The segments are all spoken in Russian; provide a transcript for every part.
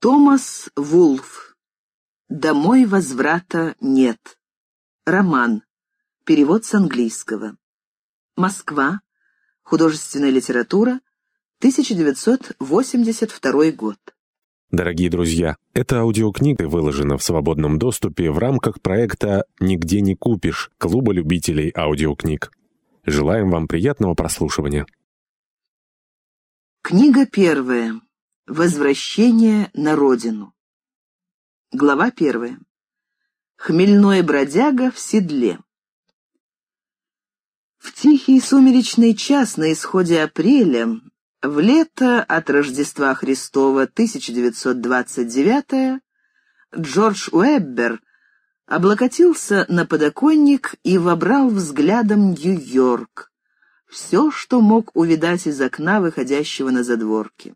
Томас Вулф. «Домой возврата нет». Роман. Перевод с английского. Москва. Художественная литература. 1982 год. Дорогие друзья, эта аудиокнига выложена в свободном доступе в рамках проекта «Нигде не купишь» Клуба любителей аудиокниг. Желаем вам приятного прослушивания. Книга первая. Возвращение на родину. Глава первая. Хмельной бродяга в седле. В тихий сумеречный час на исходе апреля, в лето от Рождества Христова 1929 Джордж Уэббер облокотился на подоконник и вобрал взглядом Нью-Йорк. Все, что мог увидать из окна, выходящего на задворки.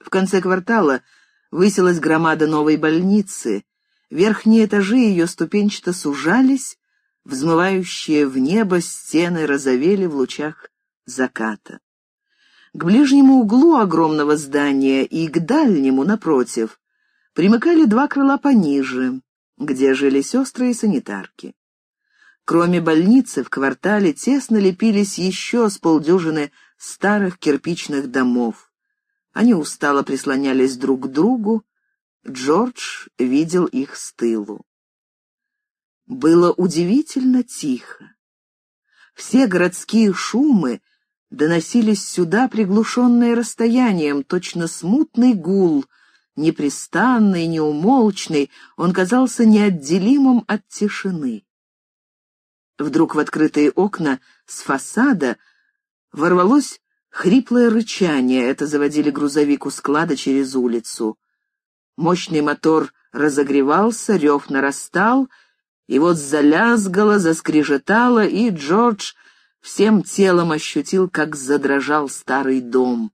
В конце квартала высилась громада новой больницы. Верхние этажи ее ступенчато сужались, взмывающие в небо стены розовели в лучах заката. К ближнему углу огромного здания и к дальнему, напротив, примыкали два крыла пониже, где жили сестры и санитарки. Кроме больницы, в квартале тесно лепились еще с полдюжины старых кирпичных домов. Они устало прислонялись друг к другу. Джордж видел их с тылу. Было удивительно тихо. Все городские шумы доносились сюда, приглушенные расстоянием, точно смутный гул, непрестанный, неумолчный, он казался неотделимым от тишины. Вдруг в открытые окна с фасада ворвалось Хриплое рычание — это заводили грузовик у склада через улицу. Мощный мотор разогревался, рев нарастал, и вот залязгало, заскрежетало, и Джордж всем телом ощутил, как задрожал старый дом.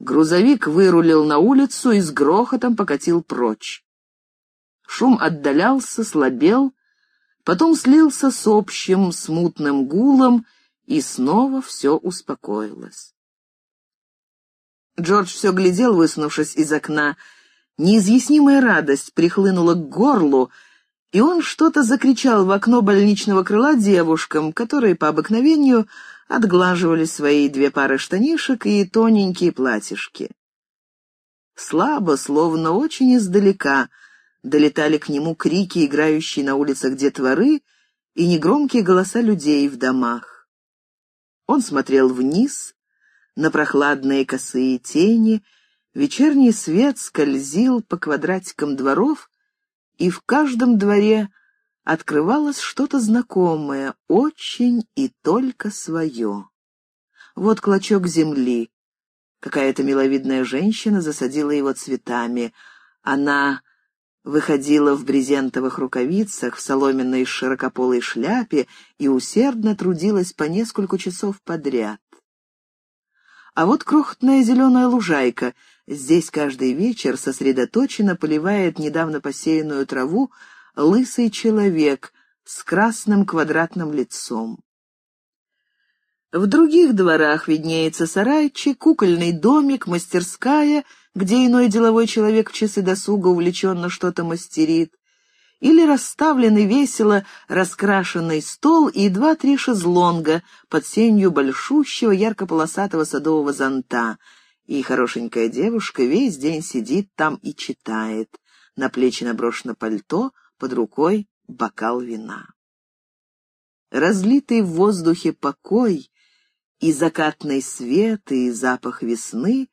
Грузовик вырулил на улицу и с грохотом покатил прочь. Шум отдалялся, слабел, потом слился с общим смутным гулом, и снова все успокоилось. Джордж все глядел, высунувшись из окна. Неизъяснимая радость прихлынула к горлу, и он что-то закричал в окно больничного крыла девушкам, которые по обыкновению отглаживали свои две пары штанишек и тоненькие платьишки. Слабо, словно очень издалека, долетали к нему крики, играющие на улицах детворы, и негромкие голоса людей в домах. Он смотрел вниз, на прохладные косые тени, вечерний свет скользил по квадратикам дворов, и в каждом дворе открывалось что-то знакомое, очень и только свое. Вот клочок земли. Какая-то миловидная женщина засадила его цветами. Она выходила в брезентовых рукавицах, в соломенной широкополой шляпе и усердно трудилась по несколько часов подряд. А вот крохотная зеленая лужайка. Здесь каждый вечер сосредоточенно поливает недавно посеянную траву лысый человек с красным квадратным лицом. В других дворах виднеется сарайчик, кукольный домик, мастерская, где иной деловой человек в часы досуга увлеченно что-то мастерит или расставленный весело раскрашенный стол и два-три шезлонга под сенью большущего ярко-полосатого садового зонта, и хорошенькая девушка весь день сидит там и читает. На плечи наброшено пальто, под рукой бокал вина. Разлитый в воздухе покой и закатный свет, и запах весны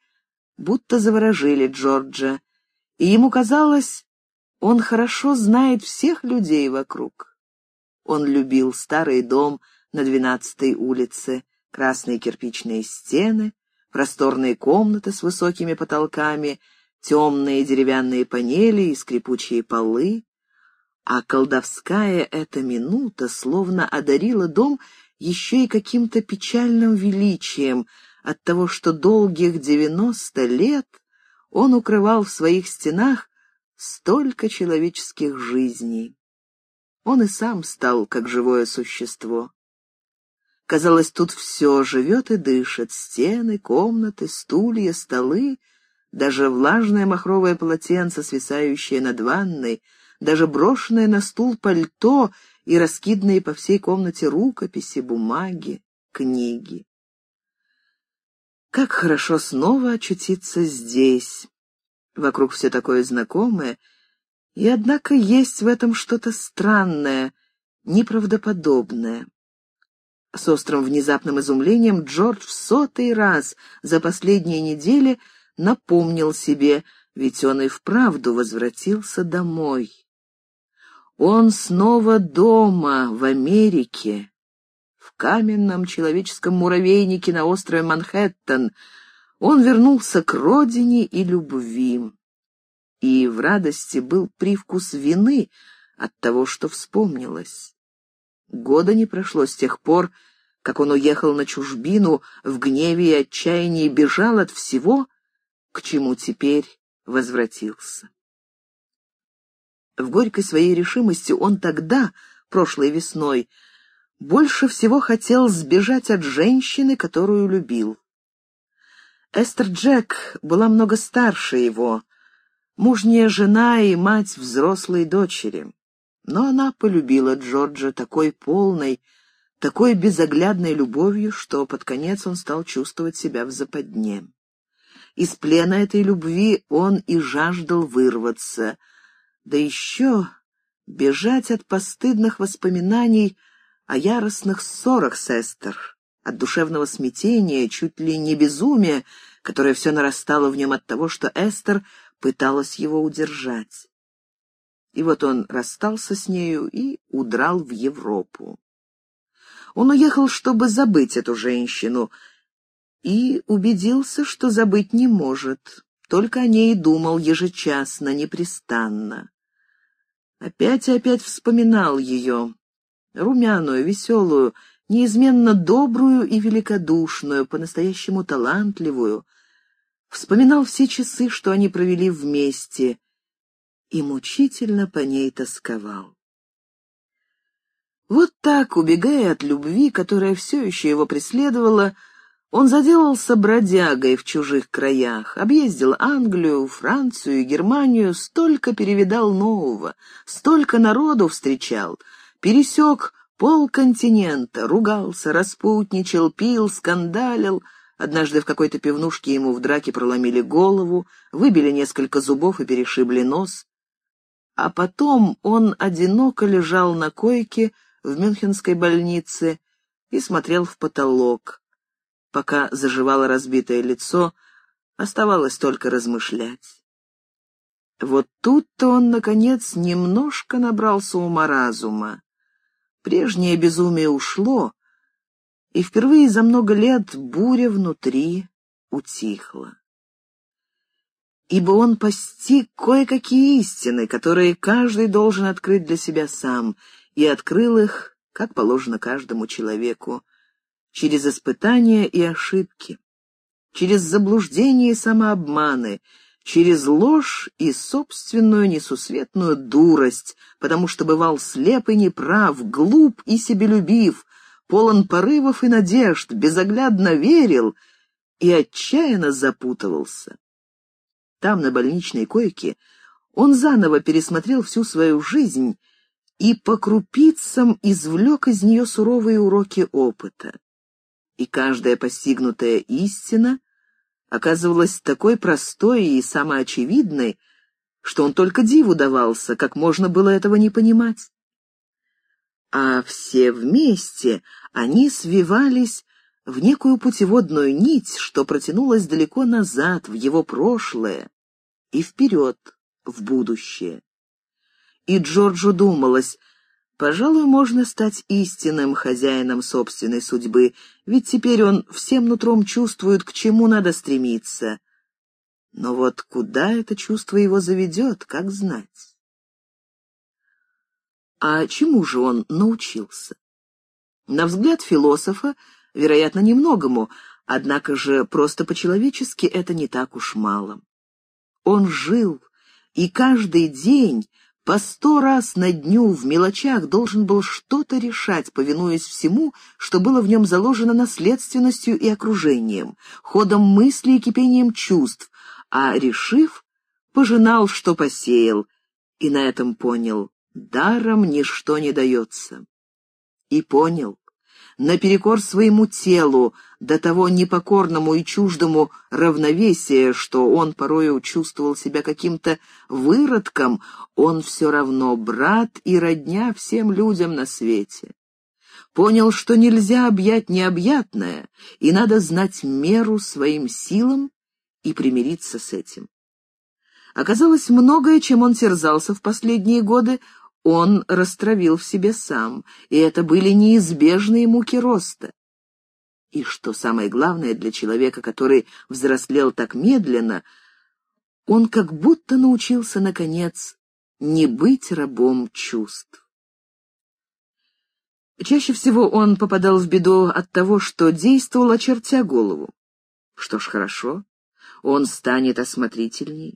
будто заворожили Джорджа, и ему казалось, он хорошо знает всех людей вокруг. Он любил старый дом на двенадцатой улице, красные кирпичные стены, просторные комнаты с высокими потолками, темные деревянные панели и скрипучие полы. А колдовская эта минута словно одарила дом еще и каким-то печальным величием от того, что долгих девяносто лет он укрывал в своих стенах столько человеческих жизней. Он и сам стал как живое существо. Казалось, тут все живет и дышит — стены, комнаты, стулья, столы, даже влажное махровое полотенце, свисающее над ванной, даже брошенное на стул пальто и раскиданные по всей комнате рукописи, бумаги, книги. Как хорошо снова очутиться здесь. Вокруг все такое знакомое, и однако есть в этом что-то странное, неправдоподобное. С острым внезапным изумлением Джордж в сотый раз за последние недели напомнил себе, ведь он и вправду возвратился домой. Он снова дома, в Америке, в каменном человеческом муравейнике на острове Манхэттен. Он вернулся к родине и любви. И в радости был привкус вины от того, что вспомнилось. Года не прошло с тех пор, как он уехал на чужбину, в гневе и отчаянии бежал от всего, к чему теперь возвратился. В горькой своей решимости он тогда, прошлой весной, больше всего хотел сбежать от женщины, которую любил. Эстер Джек была много старше его, мужняя жена и мать взрослой дочери. Но она полюбила Джорджа такой полной, такой безоглядной любовью, что под конец он стал чувствовать себя в западне. Из плена этой любви он и жаждал вырваться, да еще бежать от постыдных воспоминаний о яростных ссорах с Эстер, от душевного смятения, чуть ли не безумия, которое все нарастало в нем от того, что Эстер пыталась его удержать. И вот он расстался с нею и удрал в Европу. Он уехал, чтобы забыть эту женщину, и убедился, что забыть не может, только о ней думал ежечасно, непрестанно. Опять и опять вспоминал ее, румяную, веселую, неизменно добрую и великодушную, по-настоящему талантливую. Вспоминал все часы, что они провели вместе, и мучительно по ней тосковал. Вот так, убегая от любви, которая все еще его преследовала, он заделался бродягой в чужих краях, объездил Англию, Францию Германию, столько перевидал нового, столько народу встречал, пересек полконтинента, ругался, распутничал, пил, скандалил. Однажды в какой-то пивнушке ему в драке проломили голову, выбили несколько зубов и перешибли нос. А потом он одиноко лежал на койке в Мюнхенской больнице и смотрел в потолок. Пока заживало разбитое лицо, оставалось только размышлять. Вот тут-то он, наконец, немножко набрался ума-разума. Прежнее безумие ушло, и впервые за много лет буря внутри утихла. Ибо он постиг кое-какие истины, которые каждый должен открыть для себя сам, и открыл их, как положено каждому человеку, через испытания и ошибки, через заблуждения и самообманы, через ложь и собственную несусветную дурость, потому что бывал слеп и неправ, глуп и себелюбив, полон порывов и надежд, безоглядно верил и отчаянно запутывался. Там, на больничной койке, он заново пересмотрел всю свою жизнь и по крупицам извлек из нее суровые уроки опыта. И каждая постигнутая истина оказывалась такой простой и самоочевидной, что он только диву давался, как можно было этого не понимать. А все вместе они свивались в некую путеводную нить, что протянулась далеко назад, в его прошлое, и вперед, в будущее. И Джорджу думалось, пожалуй, можно стать истинным хозяином собственной судьбы, ведь теперь он всем нутром чувствует, к чему надо стремиться. Но вот куда это чувство его заведет, как знать? А чему же он научился? На взгляд философа, вероятно, немногому, однако же просто по-человечески это не так уж мало. Он жил, и каждый день по сто раз на дню в мелочах должен был что-то решать, повинуясь всему, что было в нем заложено наследственностью и окружением, ходом мысли и кипением чувств, а, решив, пожинал, что посеял, и на этом понял — даром ничто не дается. И понял, наперекор своему телу, до того непокорному и чуждому равновесия, что он порою чувствовал себя каким-то выродком, он все равно брат и родня всем людям на свете. Понял, что нельзя объять необъятное, и надо знать меру своим силам и примириться с этим. Оказалось, многое, чем он терзался в последние годы, он растравил в себе сам, и это были неизбежные муки роста. И что самое главное для человека, который взрослел так медленно, он как будто научился, наконец, не быть рабом чувств. Чаще всего он попадал в беду от того, что действовал, очертя голову. Что ж, хорошо, он станет осмотрительней.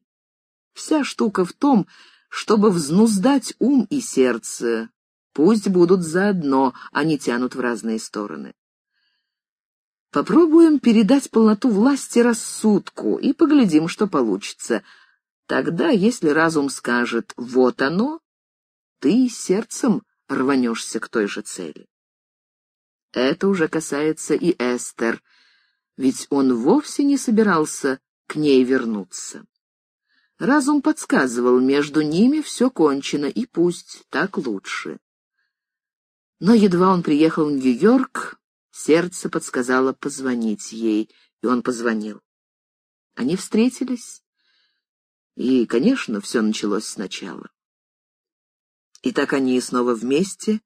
Вся штука в том, чтобы взнуздать ум и сердце. Пусть будут заодно, не тянут в разные стороны. Попробуем передать полноту власти рассудку и поглядим, что получится. Тогда, если разум скажет «вот оно», ты сердцем рванешься к той же цели. Это уже касается и Эстер, ведь он вовсе не собирался к ней вернуться. Разум подсказывал, между ними все кончено, и пусть так лучше. Но едва он приехал в Нью-Йорк, сердце подсказало позвонить ей, и он позвонил. Они встретились, и, конечно, все началось сначала. И так они снова вместе,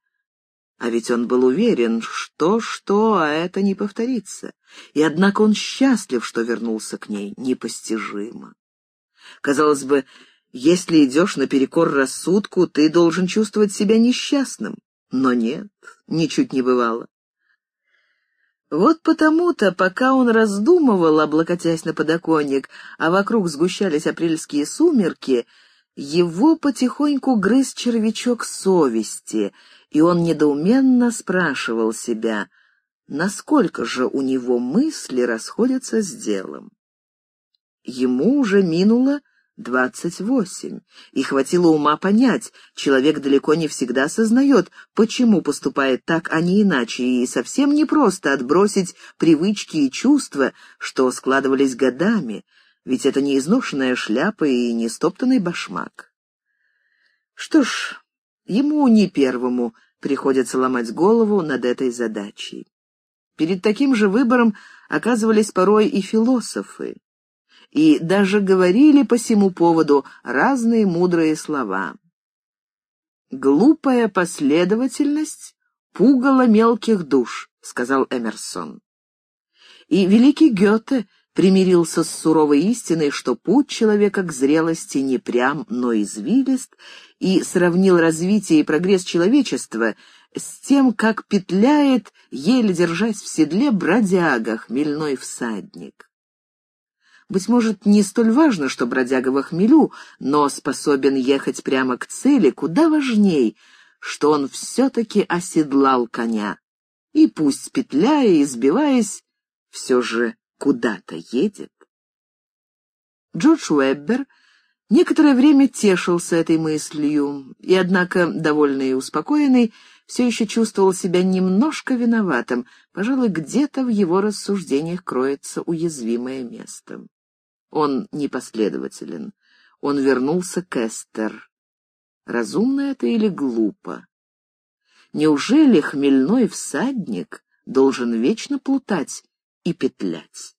а ведь он был уверен, что-что, а это не повторится. И однако он счастлив, что вернулся к ней, непостижимо. Казалось бы, если идешь наперекор рассудку, ты должен чувствовать себя несчастным. Но нет, ничуть не бывало. Вот потому-то, пока он раздумывал, облокотясь на подоконник, а вокруг сгущались апрельские сумерки, его потихоньку грыз червячок совести, и он недоуменно спрашивал себя, насколько же у него мысли расходятся с делом. Ему уже минуло двадцать восемь, и хватило ума понять, человек далеко не всегда осознает, почему поступает так, а не иначе, и совсем непросто отбросить привычки и чувства, что складывались годами, ведь это не изношенная шляпа и не стоптанный башмак. Что ж, ему не первому приходится ломать голову над этой задачей. Перед таким же выбором оказывались порой и философы и даже говорили по сему поводу разные мудрые слова. «Глупая последовательность пугала мелких душ», — сказал Эмерсон. И великий Гёте примирился с суровой истиной, что путь человека к зрелости не прям, но извилист, и сравнил развитие и прогресс человечества с тем, как петляет, еле держась в седле, бродяга, хмельной всадник. Быть может, не столь важно, что бродяга во хмелю, но способен ехать прямо к цели, куда важней, что он все-таки оседлал коня. И пусть петляя и сбиваясь, все же куда-то едет. Джордж Уэббер некоторое время тешился этой мыслью, и, однако, довольный и успокоенный, все еще чувствовал себя немножко виноватым, пожалуй, где-то в его рассуждениях кроется уязвимое место. Он непоследователен. Он вернулся к Эстер. Разумно это или глупо? Неужели хмельной всадник должен вечно плутать и петлять?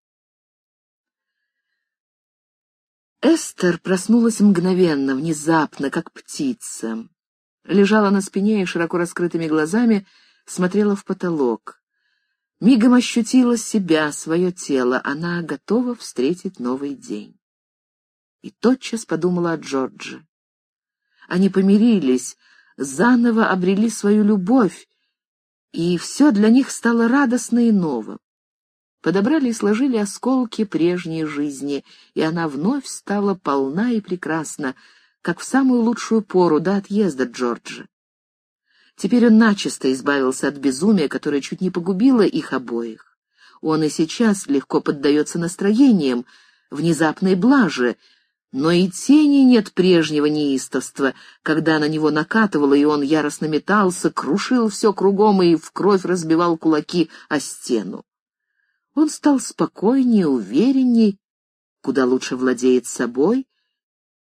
Эстер проснулась мгновенно, внезапно, как птица. Лежала на спине и широко раскрытыми глазами смотрела в потолок. Мигом ощутила себя, свое тело, она готова встретить новый день. И тотчас подумала о Джордже. Они помирились, заново обрели свою любовь, и все для них стало радостно и новым. Подобрали и сложили осколки прежней жизни, и она вновь стала полна и прекрасна, как в самую лучшую пору до отъезда Джорджа. Теперь он начисто избавился от безумия, которое чуть не погубило их обоих. Он и сейчас легко поддается настроениям, внезапной блажи, но и тени нет прежнего неистовства, когда на него накатывало, и он яростно метался, крушил все кругом и в кровь разбивал кулаки о стену. Он стал спокойнее, уверенней, куда лучше владеет собой,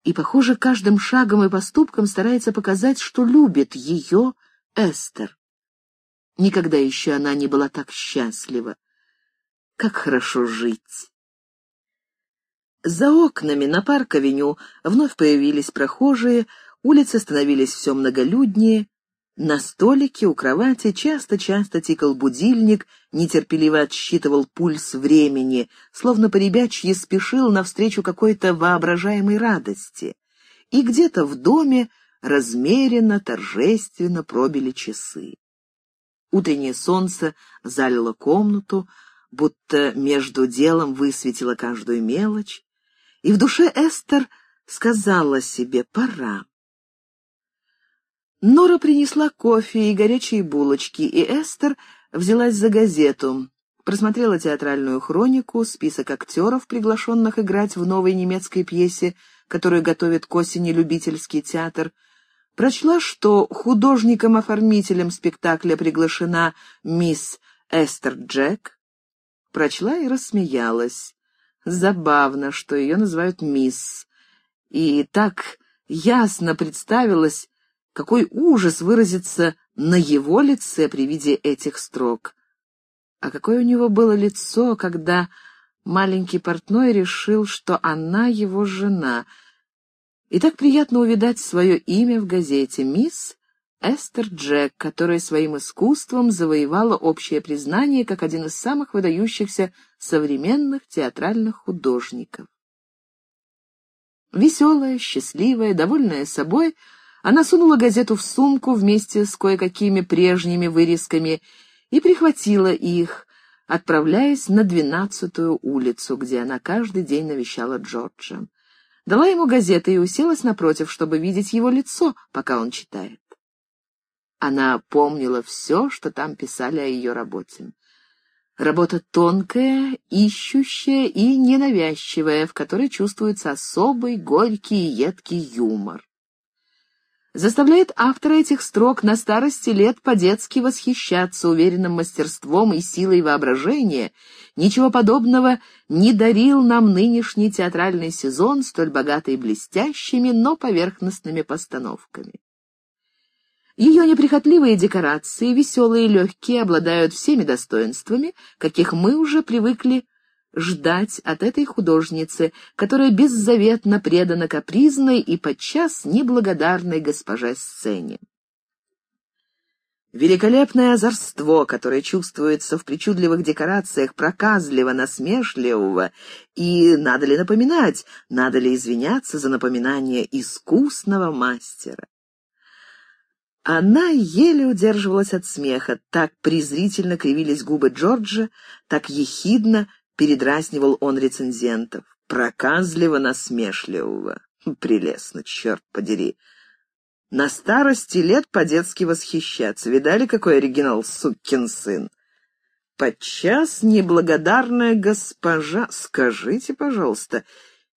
и, похоже, каждым шагом и поступком старается показать, что любит ее, Эстер. Никогда еще она не была так счастлива. Как хорошо жить! За окнами на парк-авеню вновь появились прохожие, улицы становились все многолюднее. На столике у кровати часто-часто тикал будильник, нетерпеливо отсчитывал пульс времени, словно поребячьи спешил навстречу какой-то воображаемой радости. И где-то в доме размеренно, торжественно пробили часы. Утреннее солнце залило комнату, будто между делом высветило каждую мелочь, и в душе Эстер сказала себе «пора». Нора принесла кофе и горячие булочки, и Эстер взялась за газету, просмотрела театральную хронику, список актеров, приглашенных играть в новой немецкой пьесе, которую готовит к осени любительский театр, прочла, что художником-оформителем спектакля приглашена мисс Эстер Джек, прочла и рассмеялась. Забавно, что ее называют мисс. И так ясно представилось, какой ужас выразится на его лице при виде этих строк. А какое у него было лицо, когда маленький портной решил, что она его жена. И так приятно увидать свое имя в газете «Мисс Эстер Джек, которая своим искусством завоевала общее признание как один из самых выдающихся современных театральных художников. Веселая, счастливая, довольная собой, она сунула газету в сумку вместе с кое-какими прежними вырезками и прихватила их, отправляясь на двенадцатую улицу, где она каждый день навещала Джорджа. Дала ему газеты и уселась напротив, чтобы видеть его лицо, пока он читает. Она помнила все, что там писали о ее работе. Работа тонкая, ищущая и ненавязчивая, в которой чувствуется особый горький и едкий юмор. Заставляет автора этих строк на старости лет по-детски восхищаться уверенным мастерством и силой воображения. Ничего подобного не дарил нам нынешний театральный сезон, столь богатый блестящими, но поверхностными постановками. Ее неприхотливые декорации, веселые и легкие, обладают всеми достоинствами, каких мы уже привыкли ждать от этой художницы, которая беззаветно предана капризной и подчас неблагодарной госпоже сцене. Великолепное озорство, которое чувствуется в причудливых декорациях проказливо-насмешливого, и, надо ли напоминать, надо ли извиняться за напоминание искусного мастера. Она еле удерживалась от смеха, так презрительно кривились губы Джорджа, так ехидно передразнивал он рецензентов. Проказливо-насмешливого. Прелестно, черт подери. На старости лет по-детски восхищаться. Видали, какой оригинал, сукин сын? Подчас неблагодарная госпожа, скажите, пожалуйста,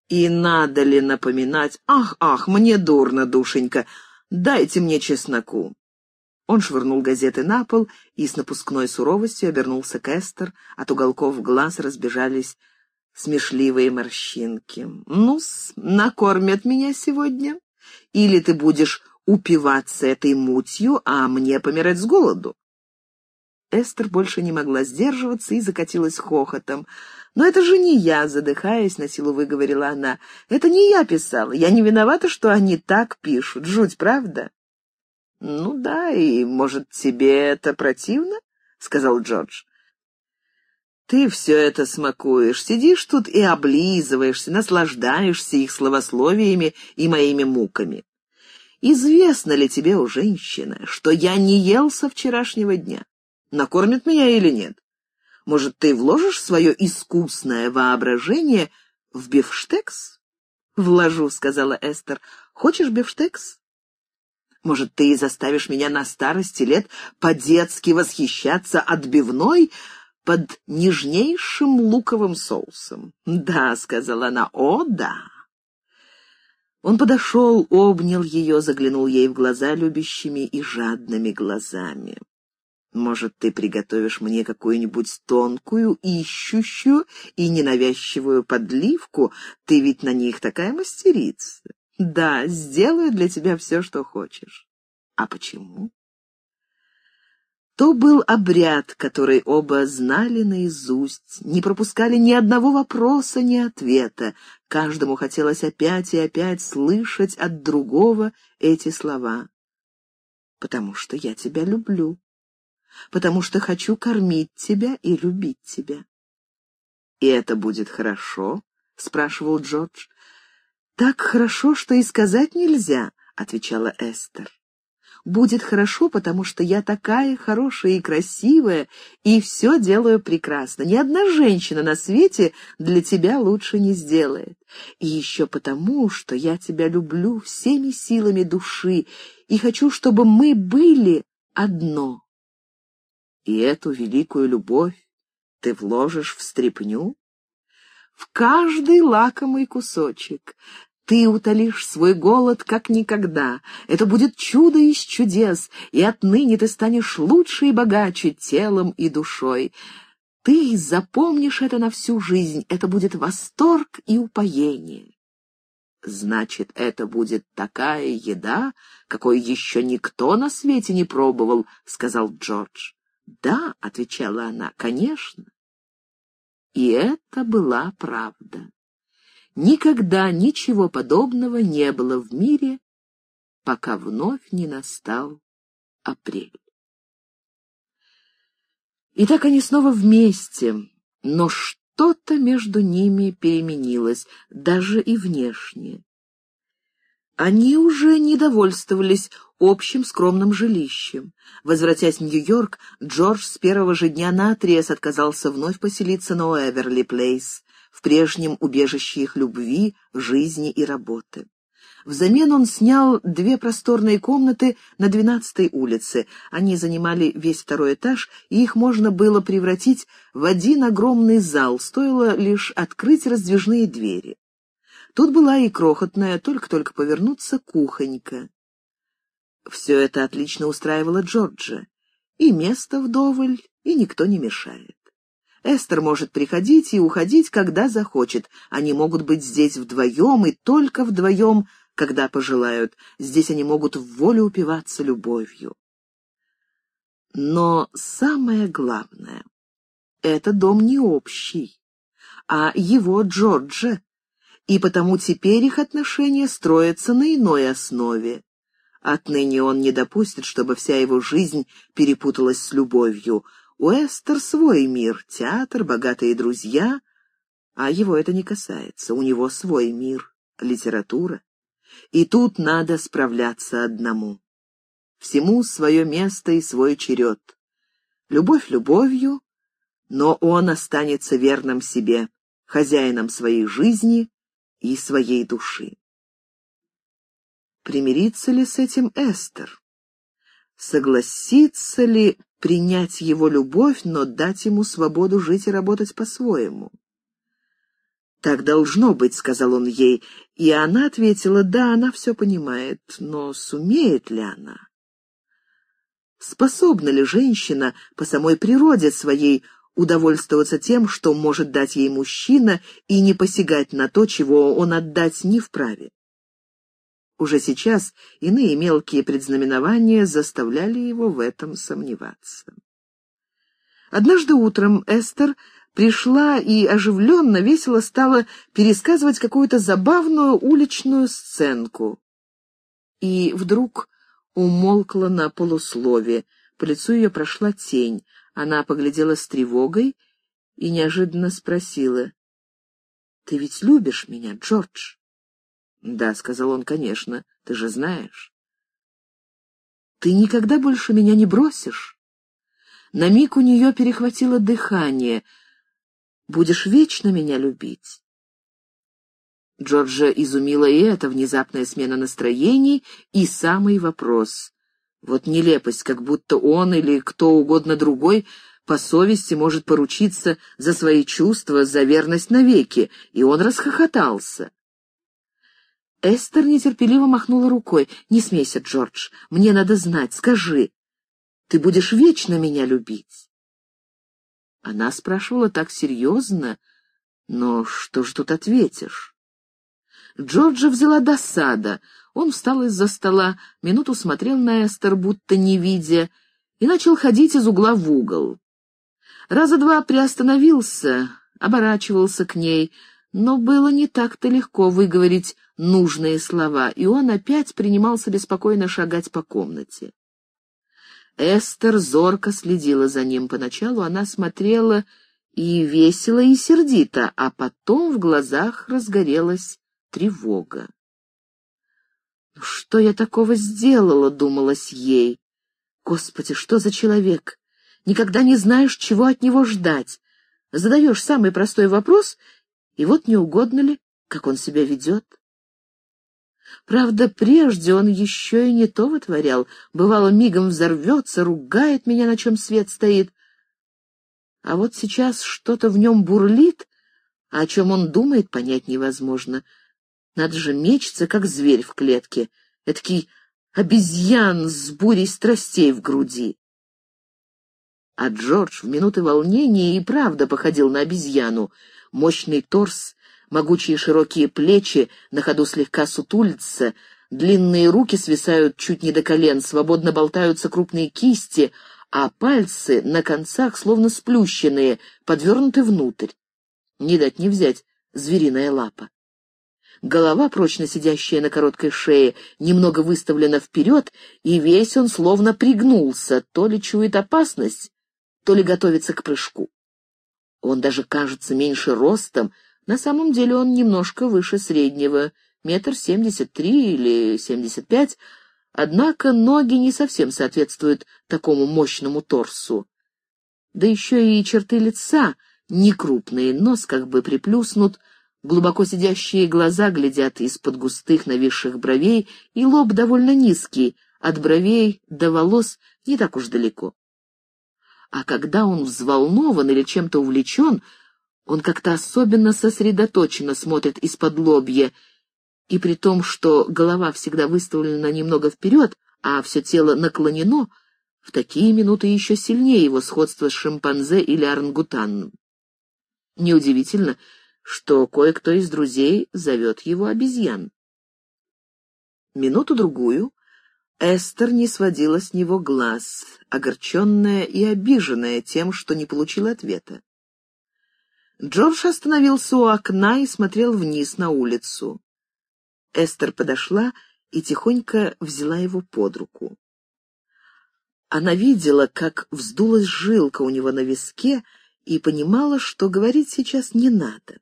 и надо ли напоминать... Ах, ах, мне дурно, душенька, Дайте мне чесноку». Он швырнул газеты на пол и с напускной суровостью обернулся к Эстер. От уголков глаз разбежались смешливые морщинки. «Ну-с, накормят меня сегодня? Или ты будешь упиваться этой мутью, а мне помирать с голоду?» Эстер больше не могла сдерживаться и закатилась хохотом. «Но это же не я», — задыхаясь, на силу выговорила она. «Это не я писала. Я не виновата, что они так пишут. Жуть, правда?» «Ну да, и, может, тебе это противно?» — сказал Джордж. «Ты все это смакуешь, сидишь тут и облизываешься, наслаждаешься их словословиями и моими муками. Известно ли тебе, у женщины, что я не ел со вчерашнего дня? Накормит меня или нет? Может, ты вложишь свое искусное воображение в бифштекс? «Вложу», — сказала Эстер. «Хочешь бифштекс?» «Может, ты заставишь меня на старости лет по-детски восхищаться отбивной, под нежнейшим луковым соусом. «Да», — сказала она, — «о, да». Он подошел, обнял ее, заглянул ей в глаза любящими и жадными глазами. «Может, ты приготовишь мне какую-нибудь тонкую, ищущую и ненавязчивую подливку? Ты ведь на них такая мастерица. Да, сделаю для тебя все, что хочешь. А почему?» То был обряд, который оба знали наизусть, не пропускали ни одного вопроса, ни ответа. Каждому хотелось опять и опять слышать от другого эти слова. «Потому что я тебя люблю, потому что хочу кормить тебя и любить тебя». «И это будет хорошо?» — спрашивал Джордж. «Так хорошо, что и сказать нельзя», — отвечала Эстер будет хорошо, потому что я такая хорошая и красивая, и все делаю прекрасно. Ни одна женщина на свете для тебя лучше не сделает. И еще потому, что я тебя люблю всеми силами души и хочу, чтобы мы были одно. И эту великую любовь ты вложишь в стряпню? В каждый лакомый кусочек. Ты утолишь свой голод как никогда. Это будет чудо из чудес, и отныне ты станешь лучше и богаче телом и душой. Ты запомнишь это на всю жизнь, это будет восторг и упоение. Значит, это будет такая еда, какой еще никто на свете не пробовал, — сказал Джордж. Да, — отвечала она, — конечно. И это была правда. Никогда ничего подобного не было в мире, пока вновь не настал апрель. И так они снова вместе, но что-то между ними переменилось, даже и внешне. Они уже не довольствовались общим скромным жилищем. Возвратясь в Нью-Йорк, Джордж с первого же дня наотрез отказался вновь поселиться на Уэверли-Плейс в прежнем убежище их любви, жизни и работы. Взамен он снял две просторные комнаты на двенадцатой улице. Они занимали весь второй этаж, и их можно было превратить в один огромный зал, стоило лишь открыть раздвижные двери. Тут была и крохотная, только-только повернуться, кухонька. Все это отлично устраивало Джорджа. И место вдоволь, и никто не мешает. Эстер может приходить и уходить, когда захочет. Они могут быть здесь вдвоем и только вдвоем, когда пожелают. Здесь они могут в волю упиваться любовью. Но самое главное — это дом не общий, а его Джорджа, и потому теперь их отношения строятся на иной основе. Отныне он не допустит, чтобы вся его жизнь перепуталась с любовью — Эстер свой мир, театр, богатые друзья, а его это не касается. У него свой мир, литература. И тут надо справляться одному. Всему свое место и свой черед. Любовь любовью, но он останется верным себе, хозяином своей жизни и своей души. Примирится ли с этим Эстер? Согласится ли принять его любовь, но дать ему свободу жить и работать по-своему. «Так должно быть», — сказал он ей, и она ответила, «Да, она все понимает, но сумеет ли она?» Способна ли женщина по самой природе своей удовольствоваться тем, что может дать ей мужчина, и не посягать на то, чего он отдать не вправе? Уже сейчас иные мелкие предзнаменования заставляли его в этом сомневаться. Однажды утром Эстер пришла и оживленно, весело стала пересказывать какую-то забавную уличную сценку. И вдруг умолкла на полуслове, по лицу ее прошла тень. Она поглядела с тревогой и неожиданно спросила, «Ты ведь любишь меня, Джордж?» «Да», — сказал он, — «конечно, ты же знаешь». «Ты никогда больше меня не бросишь?» На миг у нее перехватило дыхание. «Будешь вечно меня любить?» Джорджа изумила и эта внезапная смена настроений, и самый вопрос. Вот нелепость, как будто он или кто угодно другой по совести может поручиться за свои чувства, за верность навеки, и он расхохотался. Эстер нетерпеливо махнула рукой. «Не смейся, Джордж, мне надо знать, скажи, ты будешь вечно меня любить?» Она спрашивала так серьезно, но что ж тут ответишь? Джорджа взяла досада. Он встал из-за стола, минуту смотрел на Эстер, будто не видя, и начал ходить из угла в угол. Раза два приостановился, оборачивался к ней, но было не так-то легко выговорить нужные слова, и он опять принимался беспокойно шагать по комнате. Эстер зорко следила за ним. Поначалу она смотрела и весело, и сердито, а потом в глазах разгорелась тревога. «Ну «Что я такого сделала?» — думалось ей. «Господи, что за человек? Никогда не знаешь, чего от него ждать. Задаешь самый простой вопрос, и вот не угодно ли, как он себя ведет?» Правда, прежде он еще и не то вытворял. Бывало, мигом взорвется, ругает меня, на чем свет стоит. А вот сейчас что-то в нем бурлит, а о чем он думает, понять невозможно. Надо же мечется, как зверь в клетке, эдакий обезьян с бурей страстей в груди. А Джордж в минуты волнения и правда походил на обезьяну. Мощный торс могучие широкие плечи, на ходу слегка сутулятся, длинные руки свисают чуть не до колен, свободно болтаются крупные кисти, а пальцы на концах словно сплющенные, подвернуты внутрь. Не дать не взять звериная лапа. Голова, прочно сидящая на короткой шее, немного выставлена вперед, и весь он словно пригнулся, то ли чует опасность, то ли готовится к прыжку. Он даже кажется меньше ростом, на самом деле он немножко выше среднего, метр семьдесят три или семьдесят пять, однако ноги не совсем соответствуют такому мощному торсу. Да еще и черты лица не крупные, нос как бы приплюснут, глубоко сидящие глаза глядят из-под густых нависших бровей, и лоб довольно низкий, от бровей до волос не так уж далеко. А когда он взволнован или чем-то увлечен, он как-то особенно сосредоточенно смотрит из-под лобья, и при том, что голова всегда выставлена немного вперед, а все тело наклонено, в такие минуты еще сильнее его сходство с шимпанзе или орангутаном. Неудивительно, что кое-кто из друзей зовет его обезьян. Минуту-другую Эстер не сводила с него глаз, огорченная и обиженная тем, что не получила ответа. Джордж остановился у окна и смотрел вниз на улицу. Эстер подошла и тихонько взяла его под руку. Она видела, как вздулась жилка у него на виске, и понимала, что говорить сейчас не надо.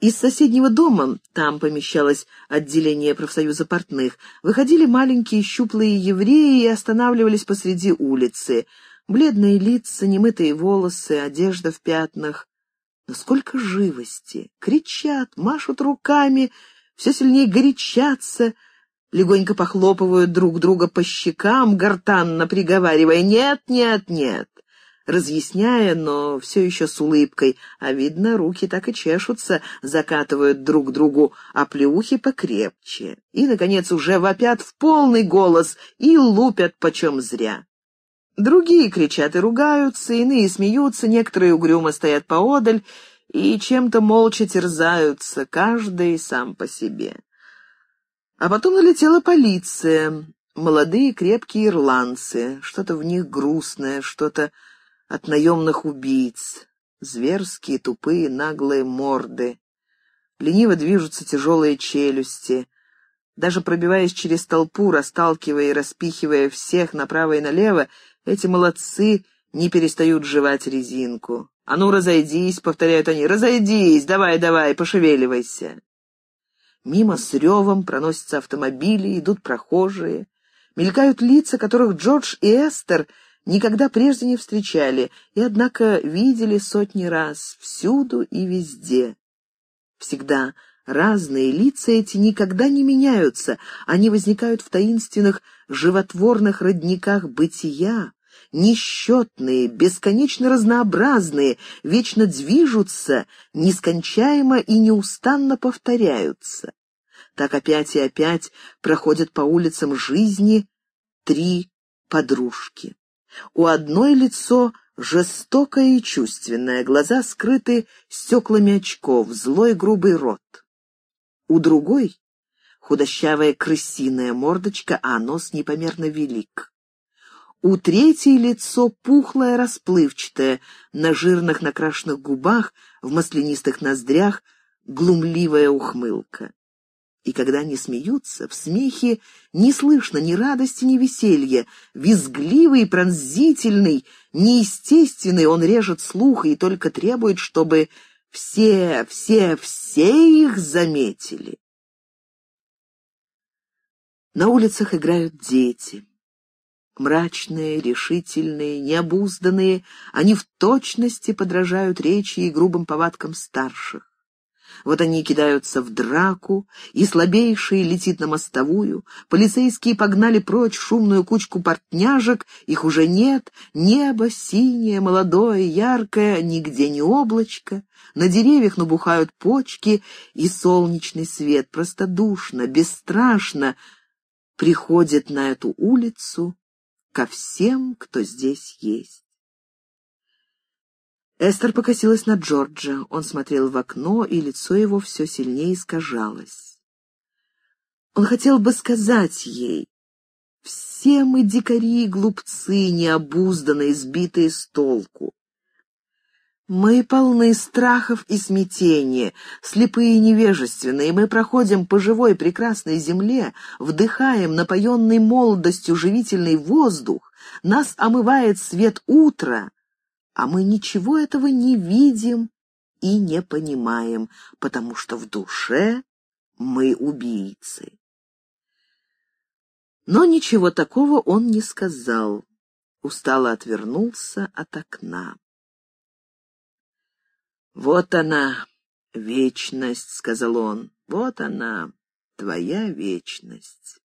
Из соседнего дома, там помещалось отделение профсоюза портных, выходили маленькие щуплые евреи и останавливались посреди улицы. Бледные лица, немытые волосы, одежда в пятнах. Но сколько живости! Кричат, машут руками, все сильнее горячатся, легонько похлопывают друг друга по щекам, гортанно приговаривая «нет, нет, нет», разъясняя, но все еще с улыбкой, а видно, руки так и чешутся, закатывают друг другу оплеухи покрепче. И, наконец, уже вопят в полный голос и лупят почем зря. Другие кричат и ругаются, иные смеются, некоторые угрюмо стоят поодаль и чем-то молча терзаются, каждый сам по себе. А потом налетела полиция, молодые крепкие ирландцы, что-то в них грустное, что-то от наемных убийц, зверские, тупые, наглые морды. Лениво движутся тяжелые челюсти, даже пробиваясь через толпу, расталкивая и распихивая всех направо и налево, эти молодцы не перестают жевать резинку. «А ну, разойдись!» — повторяют они. «Разойдись! Давай, давай, пошевеливайся!» Мимо с ревом проносятся автомобили, идут прохожие. Мелькают лица, которых Джордж и Эстер никогда прежде не встречали, и, однако, видели сотни раз, всюду и везде. Всегда разные лица эти никогда не меняются, они возникают в таинственных животворных родниках бытия, несчетные, бесконечно разнообразные, вечно движутся, нескончаемо и неустанно повторяются. Так опять и опять проходят по улицам жизни три подружки. У одной лицо жестокое и чувственное, глаза скрыты стеклами очков, злой грубый рот. У другой худощавая крысиная мордочка, а нос непомерно велик. У третьей лицо пухлое, расплывчатое, на жирных накрашенных губах, в маслянистых ноздрях глумливая ухмылка. И когда они смеются, в смехе не слышно ни радости, ни веселья. Визгливый, пронзительный, неестественный, он режет слух и только требует, чтобы все, все, все их заметили. На улицах играют дети. Мрачные, решительные, необузданные, они в точности подражают речи и грубым повадкам старших. Вот они кидаются в драку, и слабейший летит на мостовую. Полицейские погнали прочь шумную кучку портняжек, их уже нет. Небо синее, молодое, яркое, нигде не облачко. На деревьях набухают почки, и солнечный свет простодушно, бесстрашно приходит на эту улицу ко всем, кто здесь есть. Эстер покосилась на Джорджа. Он смотрел в окно, и лицо его все сильнее искажалось. Он хотел бы сказать ей, «Все мы дикари и глупцы, необузданно избитые с толку. Мы полны страхов и смятения, слепые и невежественные. Мы проходим по живой прекрасной земле, вдыхаем напоенный молодостью живительный воздух, нас омывает свет утра, а мы ничего этого не видим и не понимаем, потому что в душе мы убийцы. Но ничего такого он не сказал, устало отвернулся от окна. «Вот она, вечность», — сказал он, — «вот она, твоя вечность».